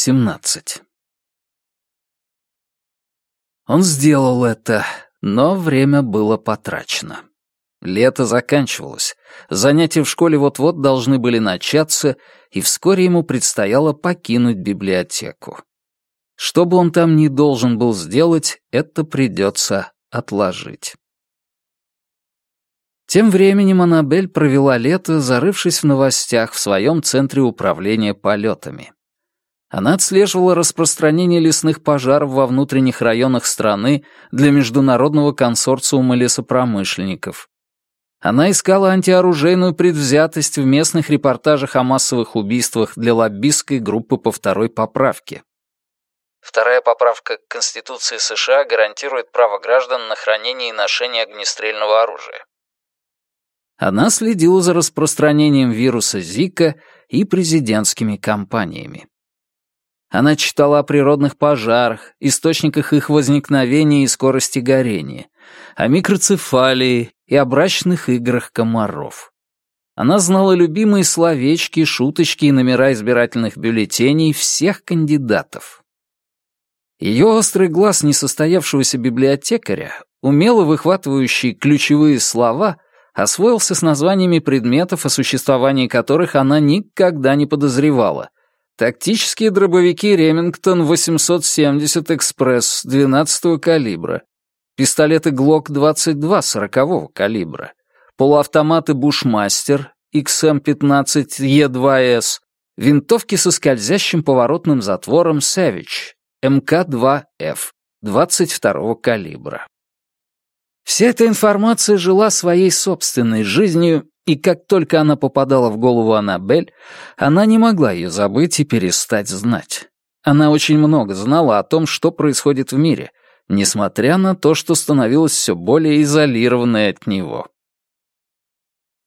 17. Он сделал это, но время было потрачено. Лето заканчивалось, занятия в школе вот-вот должны были начаться, и вскоре ему предстояло покинуть библиотеку. Что бы он там ни должен был сделать, это придется отложить. Тем временем Аннабель провела лето, зарывшись в новостях в своем центре управления полетами. Она отслеживала распространение лесных пожаров во внутренних районах страны для международного консорциума лесопромышленников. Она искала антиоружейную предвзятость в местных репортажах о массовых убийствах для лоббистской группы по второй поправке. Вторая поправка к Конституции США гарантирует право граждан на хранение и ношение огнестрельного оружия. Она следила за распространением вируса Зика и президентскими кампаниями. Она читала о природных пожарах, источниках их возникновения и скорости горения, о микроцефалии и о брачных играх комаров. Она знала любимые словечки, шуточки и номера избирательных бюллетеней всех кандидатов. Ее острый глаз несостоявшегося библиотекаря, умело выхватывающий ключевые слова, освоился с названиями предметов, о существовании которых она никогда не подозревала. Тактические дробовики «Ремингтон 870 Экспресс» 12-го калибра, пистолеты «Глок-22» 40-го калибра, полуавтоматы «Бушмастер» XM-15E2S, винтовки со скользящим поворотным затвором «Savage» МК-2Ф 22-го калибра. Вся эта информация жила своей собственной жизнью, и как только она попадала в голову Аннабель, она не могла ее забыть и перестать знать. Она очень много знала о том, что происходит в мире, несмотря на то, что становилась все более изолированной от него.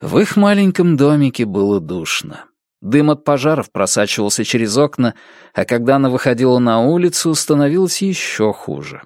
В их маленьком домике было душно. Дым от пожаров просачивался через окна, а когда она выходила на улицу, становилось еще хуже.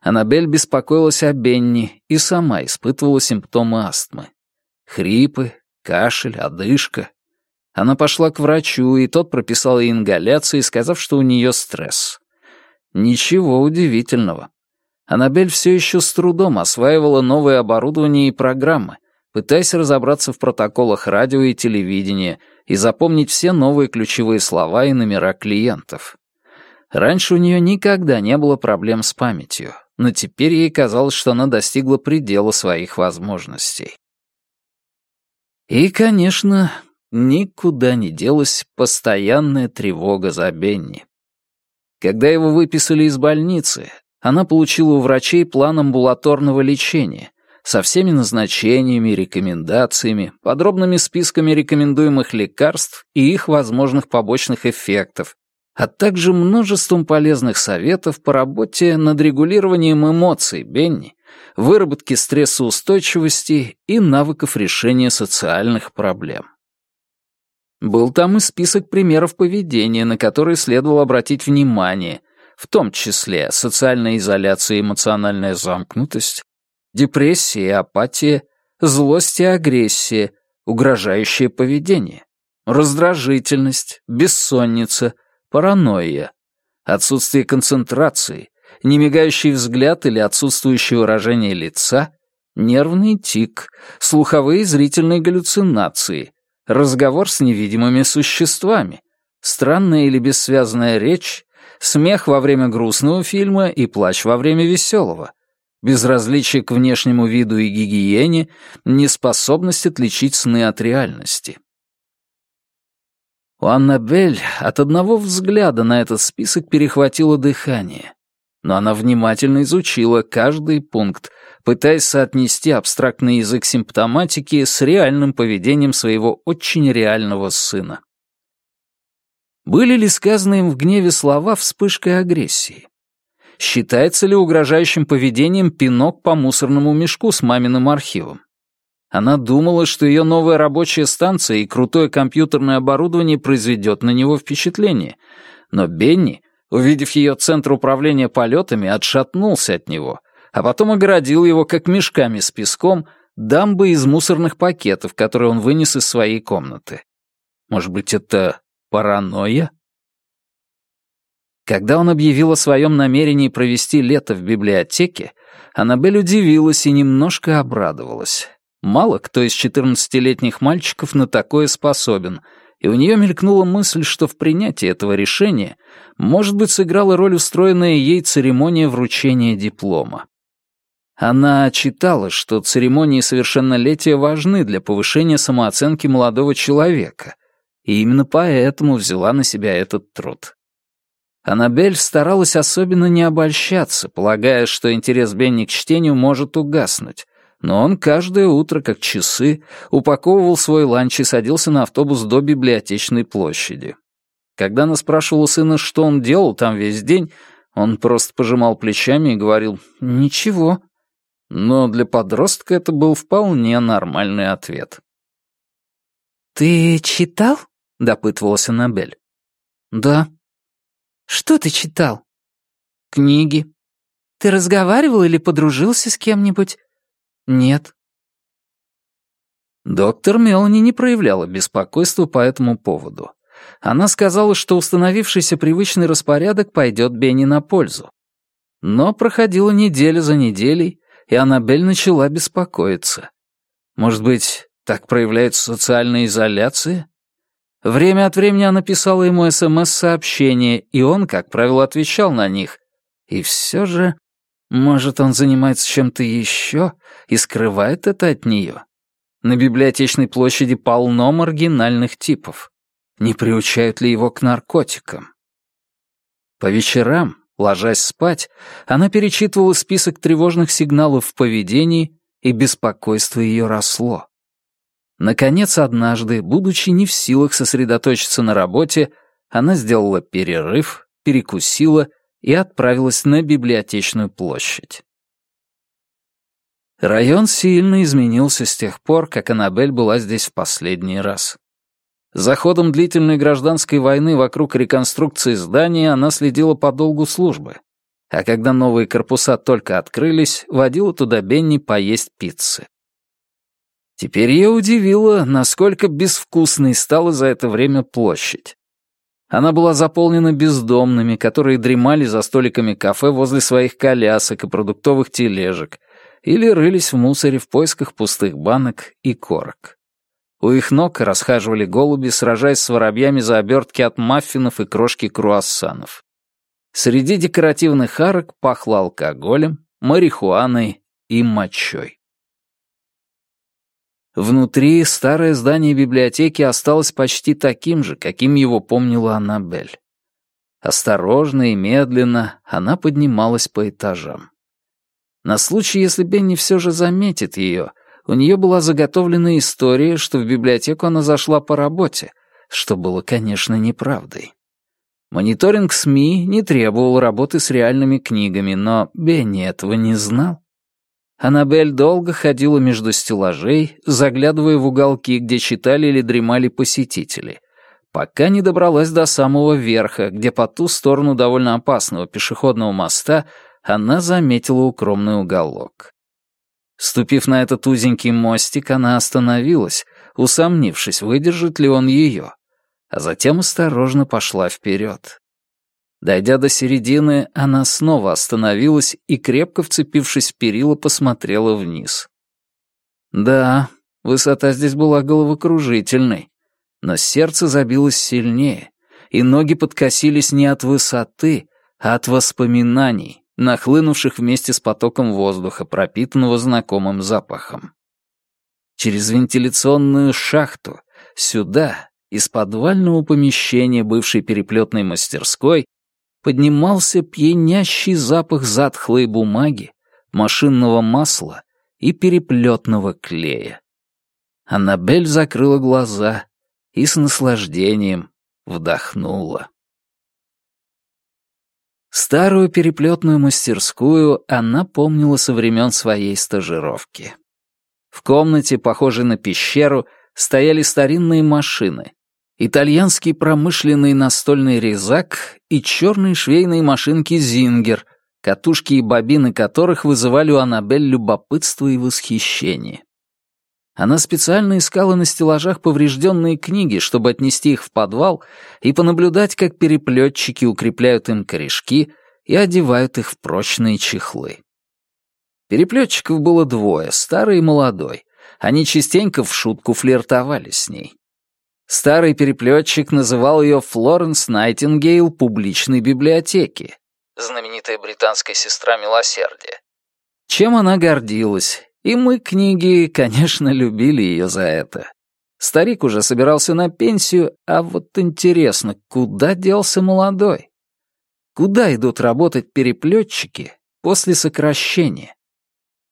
Аннабель беспокоилась о Бенни и сама испытывала симптомы астмы. Хрипы, кашель, одышка. Она пошла к врачу, и тот прописал ей ингаляции, сказав, что у нее стресс. Ничего удивительного. Аннабель все еще с трудом осваивала новое оборудование и программы, пытаясь разобраться в протоколах радио и телевидения и запомнить все новые ключевые слова и номера клиентов. Раньше у нее никогда не было проблем с памятью, но теперь ей казалось, что она достигла предела своих возможностей. И, конечно, никуда не делась постоянная тревога за Бенни. Когда его выписали из больницы, она получила у врачей план амбулаторного лечения со всеми назначениями, рекомендациями, подробными списками рекомендуемых лекарств и их возможных побочных эффектов, а также множеством полезных советов по работе над регулированием эмоций Бенни, выработке стрессоустойчивости и навыков решения социальных проблем. Был там и список примеров поведения, на которые следовало обратить внимание, в том числе социальная изоляция и эмоциональная замкнутость, депрессия и апатия, злость и агрессия, угрожающее поведение, раздражительность, бессонница — паранойя, отсутствие концентрации, немигающий взгляд или отсутствующее выражение лица, нервный тик, слуховые и зрительные галлюцинации, разговор с невидимыми существами, странная или бессвязная речь, смех во время грустного фильма и плач во время веселого, безразличие к внешнему виду и гигиене, неспособность отличить сны от реальности. У Аннабель от одного взгляда на этот список перехватило дыхание. Но она внимательно изучила каждый пункт, пытаясь соотнести абстрактный язык симптоматики с реальным поведением своего очень реального сына. Были ли сказанные им в гневе слова вспышкой агрессии? Считается ли угрожающим поведением пинок по мусорному мешку с маминым архивом? Она думала, что ее новая рабочая станция и крутое компьютерное оборудование произведет на него впечатление. Но Бенни, увидев ее центр управления полетами, отшатнулся от него, а потом огородил его, как мешками с песком, дамбой из мусорных пакетов, которые он вынес из своей комнаты. Может быть, это паранойя? Когда он объявил о своем намерении провести лето в библиотеке, Аннабель удивилась и немножко обрадовалась. Мало кто из 14-летних мальчиков на такое способен, и у нее мелькнула мысль, что в принятии этого решения, может быть, сыграла роль устроенная ей церемония вручения диплома. Она читала, что церемонии совершеннолетия важны для повышения самооценки молодого человека, и именно поэтому взяла на себя этот труд. Аннабель старалась особенно не обольщаться, полагая, что интерес Бенни к чтению может угаснуть, но он каждое утро, как часы, упаковывал свой ланч и садился на автобус до библиотечной площади. Когда она спрашивала сына, что он делал там весь день, он просто пожимал плечами и говорил «Ничего». Но для подростка это был вполне нормальный ответ. «Ты читал?» — допытывалась Аннабель. «Да». «Что ты читал?» «Книги». «Ты разговаривал или подружился с кем-нибудь?» «Нет». Доктор Мелани не проявляла беспокойства по этому поводу. Она сказала, что установившийся привычный распорядок пойдет Бенни на пользу. Но проходила неделя за неделей, и Аннабель начала беспокоиться. Может быть, так проявляется социальная изоляция? Время от времени она писала ему СМС-сообщения, и он, как правило, отвечал на них. И все же может, он занимается чем-то еще и скрывает это от нее? На библиотечной площади полно маргинальных типов. Не приучают ли его к наркотикам? По вечерам, ложась спать, она перечитывала список тревожных сигналов в поведении, и беспокойство ее росло. Наконец, однажды, будучи не в силах сосредоточиться на работе, она сделала перерыв, перекусила и отправилась на библиотечную площадь. Район сильно изменился с тех пор, как Аннабель была здесь в последний раз. За ходом длительной гражданской войны вокруг реконструкции здания она следила по долгу службы, а когда новые корпуса только открылись, водила туда Бенни поесть пиццы. Теперь ее удивило, насколько безвкусной стала за это время площадь. Она была заполнена бездомными, которые дремали за столиками кафе возле своих колясок и продуктовых тележек или рылись в мусоре в поисках пустых банок и корок. У их ног расхаживали голуби, сражаясь с воробьями за обертки от маффинов и крошки круассанов. Среди декоративных арок пахло алкоголем, марихуаной и мочой. Внутри старое здание библиотеки осталось почти таким же, каким его помнила Аннабель. Осторожно и медленно она поднималась по этажам. На случай, если Бенни все же заметит ее, у нее была заготовлена история, что в библиотеку она зашла по работе, что было, конечно, неправдой. Мониторинг СМИ не требовал работы с реальными книгами, но Бенни этого не знал. Аннабель долго ходила между стеллажей, заглядывая в уголки, где читали или дремали посетители, пока не добралась до самого верха, где по ту сторону довольно опасного пешеходного моста она заметила укромный уголок. Ступив на этот узенький мостик, она остановилась, усомнившись, выдержит ли он ее, а затем осторожно пошла вперед. Дойдя до середины, она снова остановилась и, крепко вцепившись в перила, посмотрела вниз. Да, высота здесь была головокружительной, но сердце забилось сильнее, и ноги подкосились не от высоты, а от воспоминаний, нахлынувших вместе с потоком воздуха, пропитанного знакомым запахом. Через вентиляционную шахту, сюда, из подвального помещения бывшей переплетной мастерской, поднимался пьянящий запах затхлой бумаги, машинного масла и переплетного клея. Аннабель закрыла глаза и с наслаждением вдохнула. Старую переплетную мастерскую она помнила со времен своей стажировки. В комнате, похожей на пещеру, стояли старинные машины, итальянский промышленный настольный резак и черные швейные машинки «Зингер», катушки и бобины которых вызывали у Аннабель любопытство и восхищение. Она специально искала на стеллажах поврежденные книги, чтобы отнести их в подвал и понаблюдать, как переплетчики укрепляют им корешки и одевают их в прочные чехлы. Переплетчиков было двое, старый и молодой. Они частенько в шутку флиртовали с ней. Старый переплетчик называл ее Флоренс Найтингейл публичной библиотеки. Знаменитая британская сестра милосердия. Чем она гордилась, и мы, книги, конечно, любили ее за это. Старик уже собирался на пенсию, а вот интересно, куда делся молодой? Куда идут работать переплетчики после сокращения?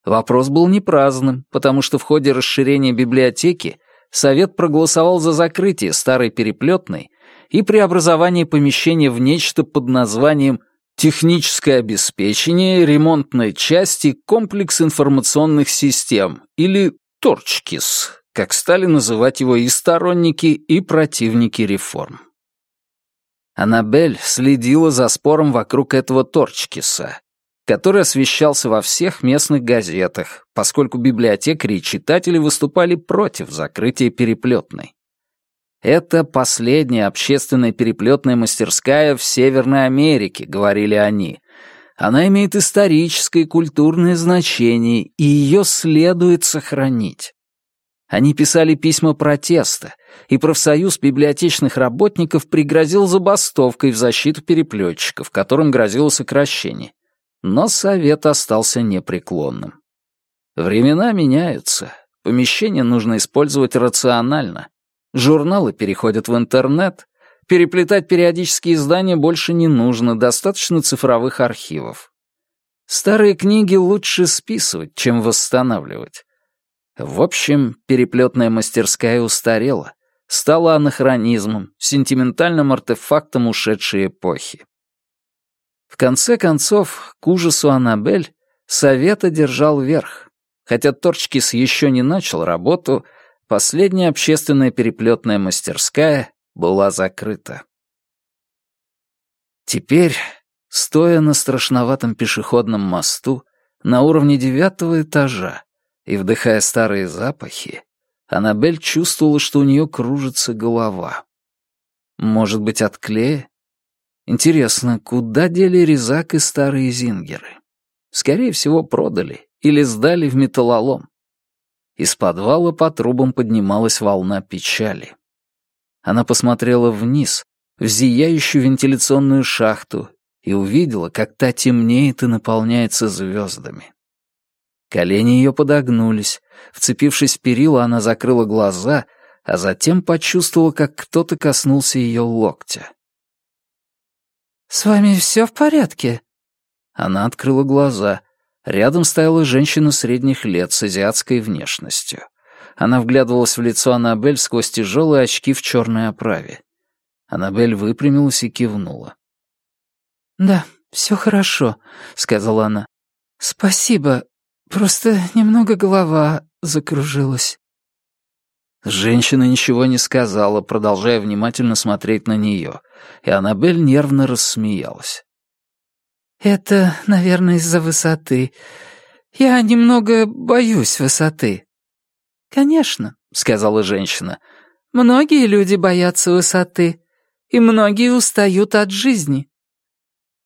Вопрос был не праздным, потому что в ходе расширения библиотеки Совет проголосовал за закрытие старой переплетной и преобразование помещения в нечто под названием «Техническое обеспечение ремонтной части комплекс информационных систем» или «Торчкис», как стали называть его и сторонники, и противники реформ. Аннабель следила за спором вокруг этого Торчкиса, который освещался во всех местных газетах, поскольку библиотекари и читатели выступали против закрытия переплетной. «Это последняя общественная переплетная мастерская в Северной Америке», — говорили они. «Она имеет историческое и культурное значение, и ее следует сохранить». Они писали письма протеста, и профсоюз библиотечных работников пригрозил забастовкой в защиту переплетчиков, которым грозило сокращение. Но совет остался непреклонным. Времена меняются, помещение нужно использовать рационально. Журналы переходят в интернет, переплетать периодические издания больше не нужно, достаточно цифровых архивов. Старые книги лучше списывать, чем восстанавливать. В общем, переплетная мастерская устарела, стала анахронизмом, сентиментальным артефактом ушедшей эпохи. В конце концов, к ужасу Аннабель, совет одержал верх. Хотя Торчкис еще не начал работу, последняя общественная переплетная мастерская была закрыта. Теперь, стоя на страшноватом пешеходном мосту на уровне девятого этажа и вдыхая старые запахи, Аннабель чувствовала, что у нее кружится голова. Может быть, от клея? Интересно, куда дели резак и старые зингеры? Скорее всего, продали или сдали в металлолом. Из подвала по трубам поднималась волна печали. Она посмотрела вниз, в зияющую вентиляционную шахту, и увидела, как та темнеет и наполняется звездами. Колени ее подогнулись. Вцепившись в перила, она закрыла глаза, а затем почувствовала, как кто-то коснулся ее локтя. «С вами все в порядке?» Она открыла глаза. Рядом стояла женщина средних лет с азиатской внешностью. Она вглядывалась в лицо Аннабель сквозь тяжелые очки в черной оправе. Аннабель выпрямилась и кивнула. «Да, все хорошо», — сказала она. «Спасибо. Просто немного голова закружилась». Женщина ничего не сказала, продолжая внимательно смотреть на нее, и Аннабель нервно рассмеялась. «Это, наверное, из-за высоты. Я немного боюсь высоты». «Конечно», — сказала женщина. «Многие люди боятся высоты, и многие устают от жизни».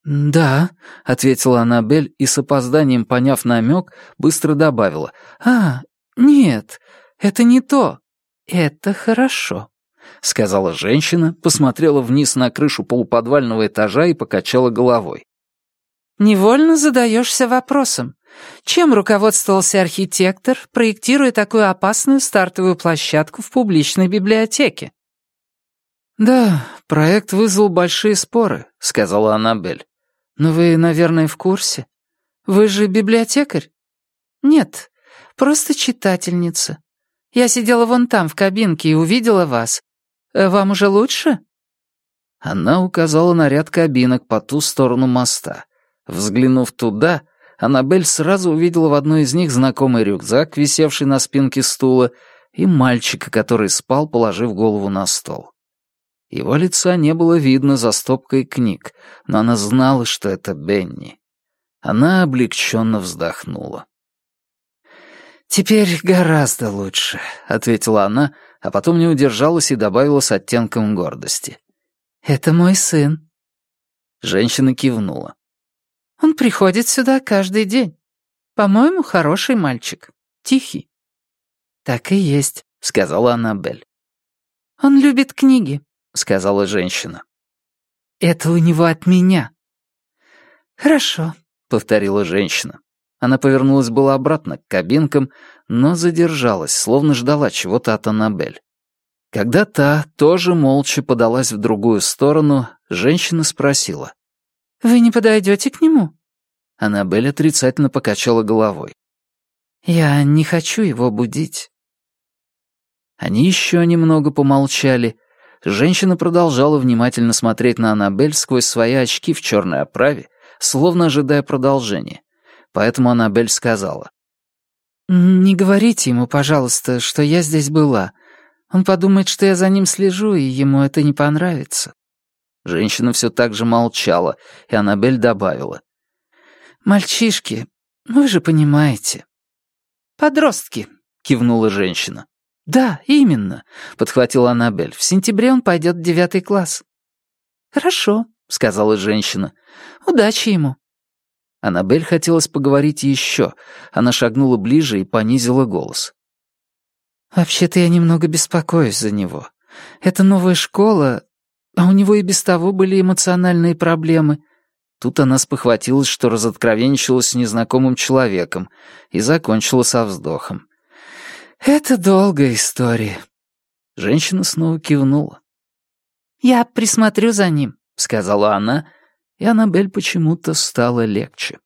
«Да», — ответила Аннабель и с опозданием, поняв намек, быстро добавила. «А, нет, это не то. «Это хорошо», — сказала женщина, посмотрела вниз на крышу полуподвального этажа и покачала головой. «Невольно задаешься вопросом, чем руководствовался архитектор, проектируя такую опасную стартовую площадку в публичной библиотеке?» «Да, проект вызвал большие споры», — сказала Аннабель. «Но вы, наверное, в курсе? Вы же библиотекарь?» «Нет, просто читательница. Я сидела вон там, в кабинке, и увидела вас. Э, вам уже лучше?» Она указала на ряд кабинок по ту сторону моста. Взглянув туда, Аннабель сразу увидела в одной из них знакомый рюкзак, висевший на спинке стула, и мальчика, который спал, положив голову на стол. Его лица не было видно за стопкой книг, но она знала, что это Бенни. Она облегченно вздохнула. «Теперь гораздо лучше», — ответила она, а потом не удержалась и добавила с оттенком гордости. «Это мой сын». Женщина кивнула. «Он приходит сюда каждый день. По-моему, хороший мальчик. Тихий». «Так и есть», — сказала Аннабель. «Он любит книги», — сказала женщина. «Это у него от меня». «Хорошо», — повторила женщина. Она повернулась было обратно к кабинкам, но задержалась, словно ждала чего-то от Аннабель. Когда та тоже молча подалась в другую сторону, женщина спросила. «Вы не подойдете к нему?» Аннабель отрицательно покачала головой. «Я не хочу его будить». Они еще немного помолчали. Женщина продолжала внимательно смотреть на Аннабель сквозь свои очки в черной оправе, словно ожидая продолжения поэтому Аннабель сказала. «Не говорите ему, пожалуйста, что я здесь была. Он подумает, что я за ним слежу, и ему это не понравится». Женщина все так же молчала, и Аннабель добавила. «Мальчишки, вы же понимаете». «Подростки», — кивнула женщина. «Да, именно», — подхватила Аннабель. «В сентябре он пойдет в девятый класс». «Хорошо», — сказала женщина. «Удачи ему». Аннабель хотелось поговорить еще. Она шагнула ближе и понизила голос. «Вообще-то я немного беспокоюсь за него. Это новая школа, а у него и без того были эмоциональные проблемы». Тут она спохватилась, что разоткровенничалась с незнакомым человеком, и закончила со вздохом. «Это долгая история». Женщина снова кивнула. «Я присмотрю за ним», — сказала она, — и Аннабель почему-то стало легче.